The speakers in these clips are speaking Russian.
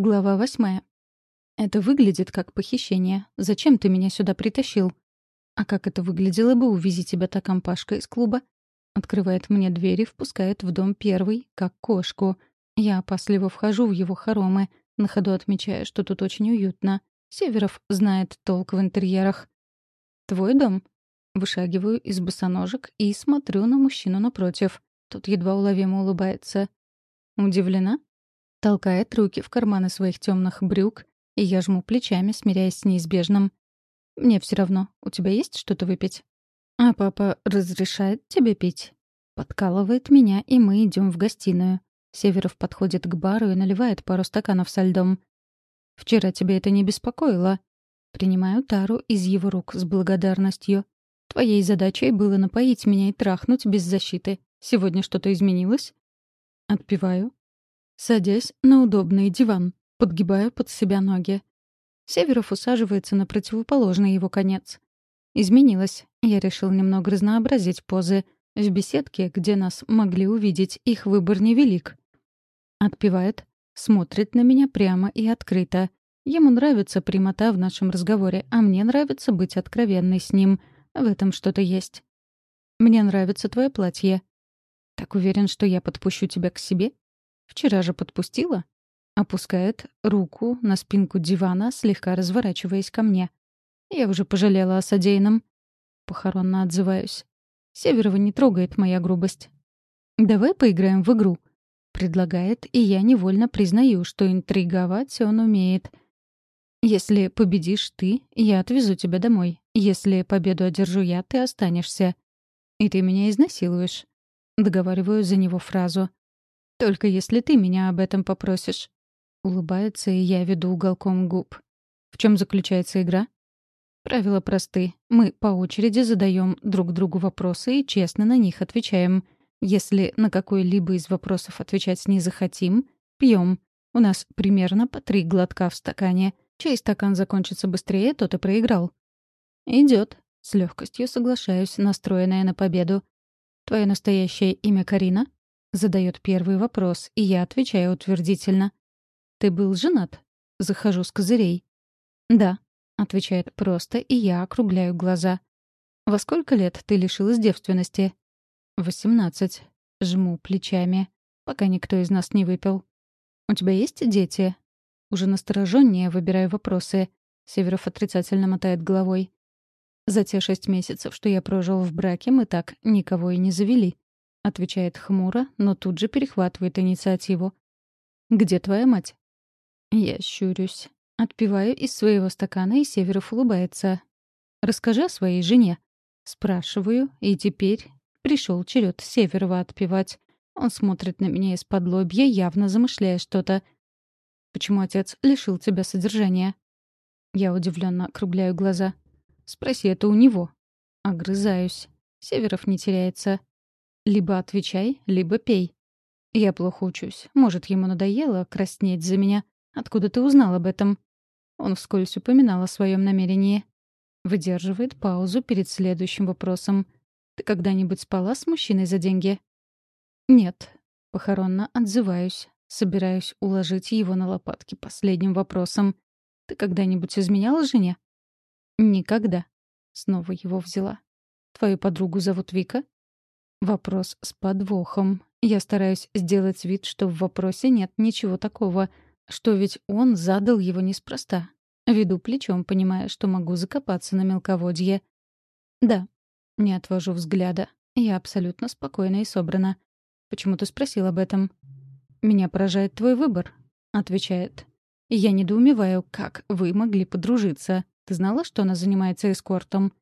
Глава восьмая. Это выглядит как похищение. Зачем ты меня сюда притащил? А как это выглядело бы, увези тебя та компашка из клуба? Открывает мне дверь и впускает в дом первый, как кошку. Я опасливо вхожу в его хоромы, на ходу отмечая, что тут очень уютно. Северов знает толк в интерьерах. «Твой дом?» Вышагиваю из босоножек и смотрю на мужчину напротив. Тот едва уловимо улыбается. Удивлена? Толкает руки в карманы своих темных брюк, и я жму плечами, смиряясь с неизбежным. «Мне все равно. У тебя есть что-то выпить?» «А папа разрешает тебе пить?» Подкалывает меня, и мы идем в гостиную. Северов подходит к бару и наливает пару стаканов со льдом. «Вчера тебя это не беспокоило?» Принимаю тару из его рук с благодарностью. «Твоей задачей было напоить меня и трахнуть без защиты. Сегодня что-то изменилось?» Отпиваю. Садясь на удобный диван, подгибаю под себя ноги. Северов усаживается на противоположный его конец. Изменилось. Я решил немного разнообразить позы. В беседке, где нас могли увидеть, их выбор невелик. Отпевает, смотрит на меня прямо и открыто. Ему нравится прямота в нашем разговоре, а мне нравится быть откровенной с ним. В этом что-то есть. Мне нравится твое платье. Так уверен, что я подпущу тебя к себе? Вчера же подпустила. Опускает руку на спинку дивана, слегка разворачиваясь ко мне. Я уже пожалела о содеянном. Похоронно отзываюсь. Северова не трогает моя грубость. «Давай поиграем в игру», — предлагает, и я невольно признаю, что интриговать он умеет. «Если победишь ты, я отвезу тебя домой. Если победу одержу я, ты останешься. И ты меня изнасилуешь». Договариваю за него фразу. «Только если ты меня об этом попросишь». Улыбается, и я веду уголком губ. В чем заключается игра? Правила просты. Мы по очереди задаем друг другу вопросы и честно на них отвечаем. Если на какой-либо из вопросов отвечать не захотим, пьем. У нас примерно по три глотка в стакане. Чей стакан закончится быстрее, тот и проиграл. Идет. С легкостью соглашаюсь, настроенная на победу. «Твое настоящее имя Карина?» — задает первый вопрос, и я отвечаю утвердительно. «Ты был женат?» — захожу с козырей. «Да», — отвечает просто, и я округляю глаза. «Во сколько лет ты лишилась девственности?» «Восемнадцать». Жму плечами, пока никто из нас не выпил. «У тебя есть дети?» Уже настороженнее выбираю вопросы. Северов отрицательно мотает головой. «За те шесть месяцев, что я прожил в браке, мы так никого и не завели», — отвечает хмуро, но тут же перехватывает инициативу. «Где твоя мать?» Я щурюсь. Отпиваю из своего стакана, и Северов улыбается. «Расскажи о своей жене». Спрашиваю, и теперь пришел черед Северова отпевать. Он смотрит на меня из-под лобья, явно замышляя что-то. «Почему отец лишил тебя содержания?» Я удивленно округляю глаза. Спроси это у него. Огрызаюсь. Северов не теряется. Либо отвечай, либо пей. Я плохо учусь. Может, ему надоело краснеть за меня. Откуда ты узнал об этом? Он вскользь упоминал о своем намерении. Выдерживает паузу перед следующим вопросом. Ты когда-нибудь спала с мужчиной за деньги? Нет. Похоронно отзываюсь. Собираюсь уложить его на лопатки последним вопросом. Ты когда-нибудь изменяла жене? «Никогда». Снова его взяла. «Твою подругу зовут Вика?» Вопрос с подвохом. Я стараюсь сделать вид, что в вопросе нет ничего такого, что ведь он задал его неспроста. Веду плечом, понимая, что могу закопаться на мелководье. «Да». Не отвожу взгляда. Я абсолютно спокойна и собрана. «Почему ты спросил об этом?» «Меня поражает твой выбор», — отвечает. «Я недоумеваю, как вы могли подружиться. Ты знала, что она занимается эскортом?»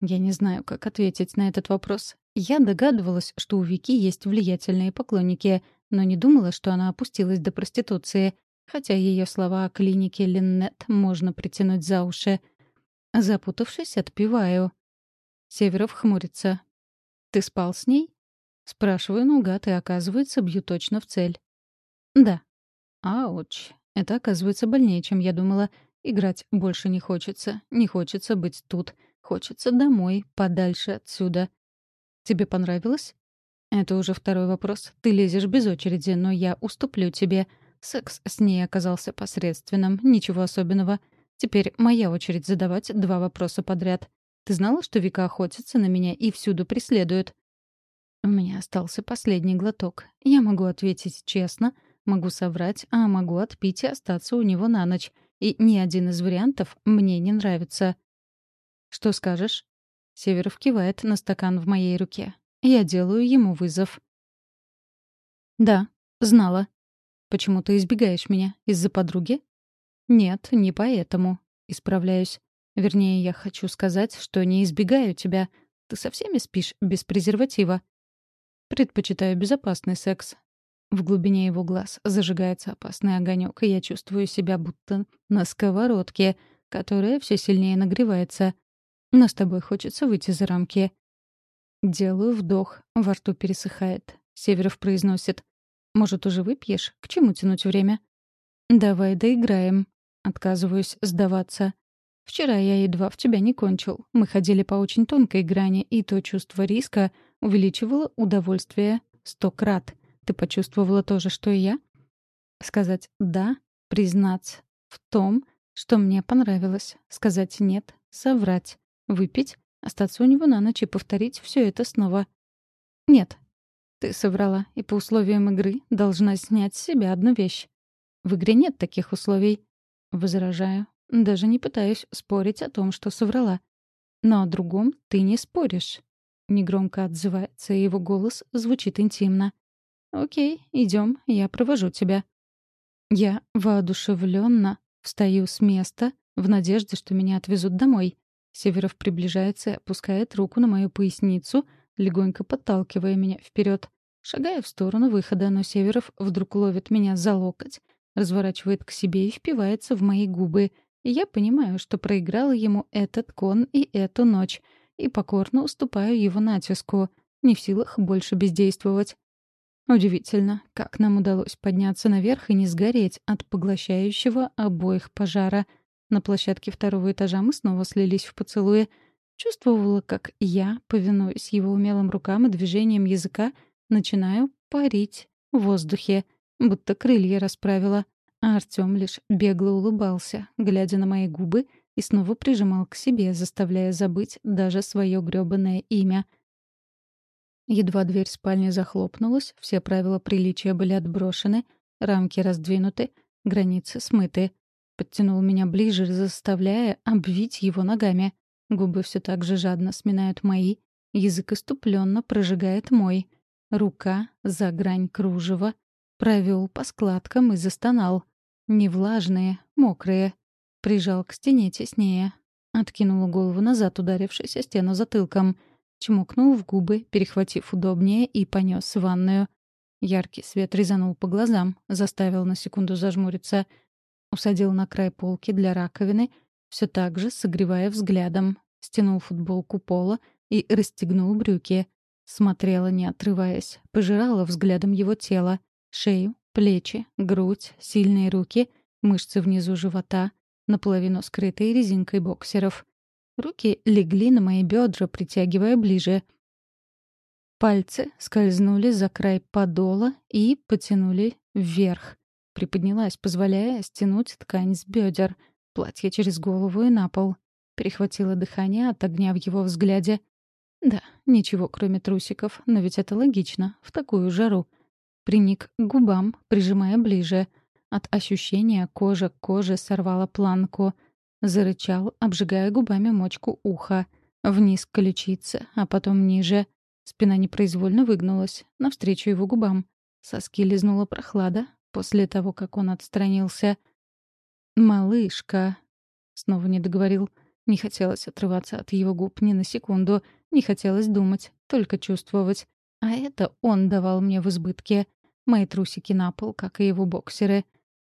Я не знаю, как ответить на этот вопрос. Я догадывалась, что у Вики есть влиятельные поклонники, но не думала, что она опустилась до проституции, хотя ее слова о клинике Линнет можно притянуть за уши. Запутавшись, отпеваю. Северов хмурится. «Ты спал с ней?» Спрашиваю наугад, и, оказывается, бью точно в цель. «Да». «Ауч. Это, оказывается, больнее, чем я думала. Играть больше не хочется. Не хочется быть тут. Хочется домой, подальше отсюда. Тебе понравилось? Это уже второй вопрос. Ты лезешь без очереди, но я уступлю тебе. Секс с ней оказался посредственным, ничего особенного. Теперь моя очередь задавать два вопроса подряд. Ты знала, что Вика охотится на меня и всюду преследует? У меня остался последний глоток. Я могу ответить честно, могу соврать, а могу отпить и остаться у него на ночь. И ни один из вариантов мне не нравится. «Что скажешь?» Северов кивает на стакан в моей руке. Я делаю ему вызов. «Да, знала. Почему ты избегаешь меня? Из-за подруги?» «Нет, не поэтому», — исправляюсь. Вернее, я хочу сказать, что не избегаю тебя. Ты со всеми спишь без презерватива. Предпочитаю безопасный секс. В глубине его глаз зажигается опасный огонек, и я чувствую себя будто на сковородке, которая все сильнее нагревается. Но с тобой хочется выйти за рамки. Делаю вдох, во рту пересыхает. Северов произносит. «Может, уже выпьешь? К чему тянуть время?» «Давай доиграем». Отказываюсь сдаваться. «Вчера я едва в тебя не кончил. Мы ходили по очень тонкой грани, и то чувство риска увеличивало удовольствие сто крат. Ты почувствовала то же, что и я?» Сказать «да», признаться в том, что мне понравилось. Сказать «нет», соврать, выпить, остаться у него на ночь и повторить все это снова. «Нет». Ты соврала, и по условиям игры должна снять с себя одну вещь. В игре нет таких условий. Возражаю. Даже не пытаюсь спорить о том, что соврала. Но о другом ты не споришь. Негромко отзывается, и его голос звучит интимно. «Окей, идем, я провожу тебя». Я воодушевленно встаю с места в надежде, что меня отвезут домой. Северов приближается и опускает руку на мою поясницу, легонько подталкивая меня вперед. Шагая в сторону выхода, но Северов вдруг ловит меня за локоть разворачивает к себе и впивается в мои губы. Я понимаю, что проиграла ему этот кон и эту ночь, и покорно уступаю его натиску, не в силах больше бездействовать. Удивительно, как нам удалось подняться наверх и не сгореть от поглощающего обоих пожара. На площадке второго этажа мы снова слились в поцелуе. Чувствовала, как я, повинуясь его умелым рукам и движением языка, начинаю парить в воздухе — будто крылья расправила. А Артём лишь бегло улыбался, глядя на мои губы, и снова прижимал к себе, заставляя забыть даже свое грёбаное имя. Едва дверь спальни захлопнулась, все правила приличия были отброшены, рамки раздвинуты, границы смыты. Подтянул меня ближе, заставляя обвить его ногами. Губы все так же жадно сминают мои, язык иступленно прожигает мой. Рука за грань кружева, Провел по складкам и застонал. Не влажные, мокрые. Прижал к стене теснее. Откинул голову назад, ударившись о стену затылком. Чмокнул в губы, перехватив удобнее, и понес в ванную. Яркий свет резанул по глазам, заставил на секунду зажмуриться. Усадил на край полки для раковины, все так же согревая взглядом. Стянул футболку пола и расстегнул брюки. Смотрела, не отрываясь, пожирала взглядом его тело. Шею, плечи, грудь, сильные руки, мышцы внизу живота, наполовину скрытые резинкой боксеров. Руки легли на мои бедра, притягивая ближе. Пальцы скользнули за край подола и потянули вверх. Приподнялась, позволяя стянуть ткань с бедер, платье через голову и на пол. Перехватила дыхание от огня в его взгляде. Да, ничего кроме трусиков, но ведь это логично, в такую жару — приник к губам, прижимая ближе. От ощущения кожа к коже сорвала планку. Зарычал, обжигая губами мочку уха. Вниз к ключице, а потом ниже. Спина непроизвольно выгнулась, навстречу его губам. Соски лизнула прохлада после того, как он отстранился. «Малышка!» — снова не договорил. Не хотелось отрываться от его губ ни на секунду. Не хотелось думать, только чувствовать. А это он давал мне в избытке. Мои трусики на пол, как и его боксеры.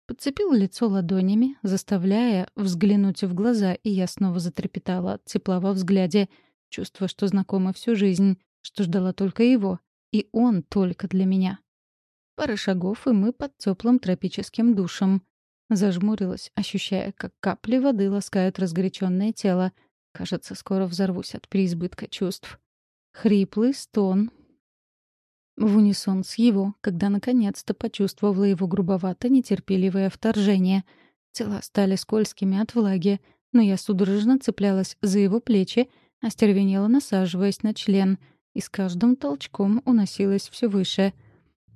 Подцепил лицо ладонями, заставляя взглянуть в глаза, и я снова затрепетала от тепла во взгляде. Чувство, что знакомо всю жизнь, что ждала только его. И он только для меня. Пара шагов, и мы под теплым тропическим душем. Зажмурилась, ощущая, как капли воды ласкают разгоряченное тело. Кажется, скоро взорвусь от переизбытка чувств. Хриплый стон в унисон с его, когда наконец-то почувствовала его грубовато-нетерпеливое вторжение. Тела стали скользкими от влаги, но я судорожно цеплялась за его плечи, остервенела, насаживаясь на член, и с каждым толчком уносилась все выше.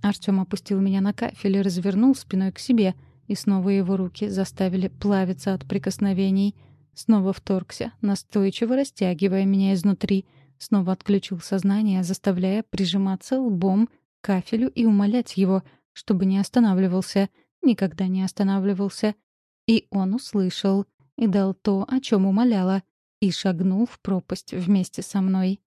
Артём опустил меня на кафель и развернул спиной к себе, и снова его руки заставили плавиться от прикосновений. Снова вторгся, настойчиво растягивая меня изнутри. Снова отключил сознание, заставляя прижиматься лбом к кафелю и умолять его, чтобы не останавливался, никогда не останавливался. И он услышал — и дал то, о чем умоляла, и шагнул в пропасть вместе со мной.